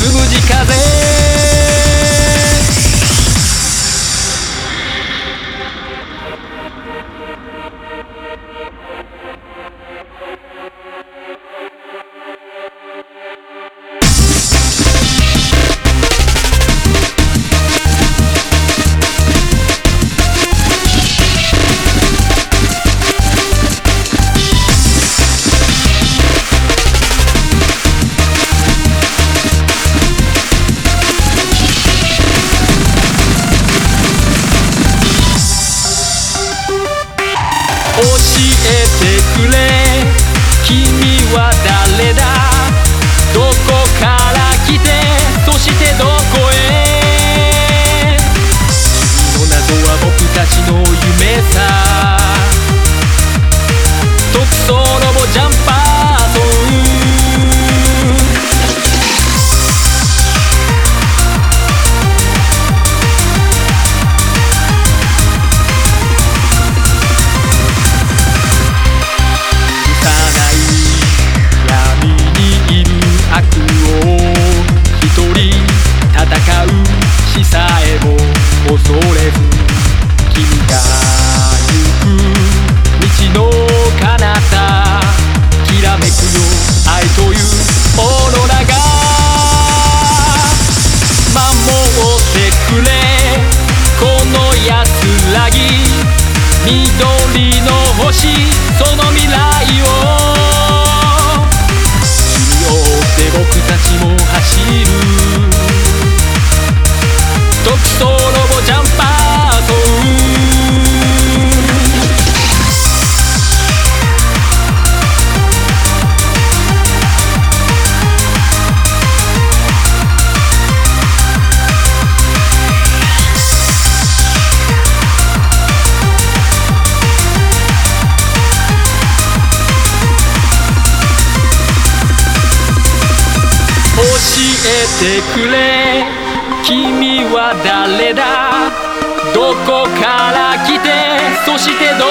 つむじ風くれ。君は誰？緑の星その未来を。てくれ。君は誰だ？どこから来て？そしてどう